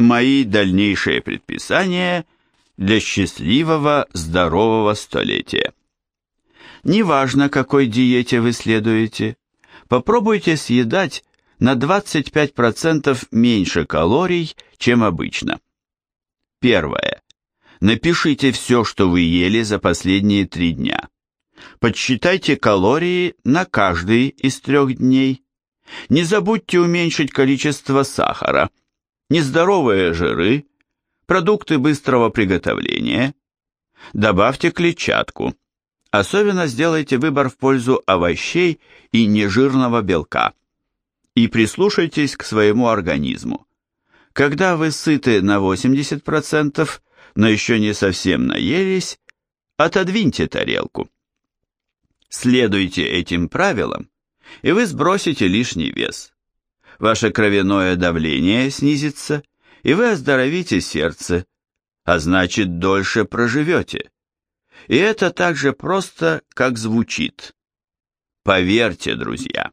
Мои дальнейшие предписания для счастливого, здорового столетия. Неважно, какой диете вы следуете, попробуйте съедать на 25% меньше калорий, чем обычно. Первое. Напишите все, что вы ели за последние три дня. Подсчитайте калории на каждый из трех дней. Не забудьте уменьшить количество сахара, нездоровые жиры, продукты быстрого приготовления. Добавьте клетчатку. Особенно сделайте выбор в пользу овощей и нежирного белка. И прислушайтесь к своему организму. Когда вы сыты на 80%, но еще не совсем наелись, отодвиньте тарелку. Следуйте этим правилам, и вы сбросите лишний вес. Ваше кровяное давление снизится, и вы оздоровите сердце, а значит дольше проживете. И это так же просто, как звучит. Поверьте, друзья.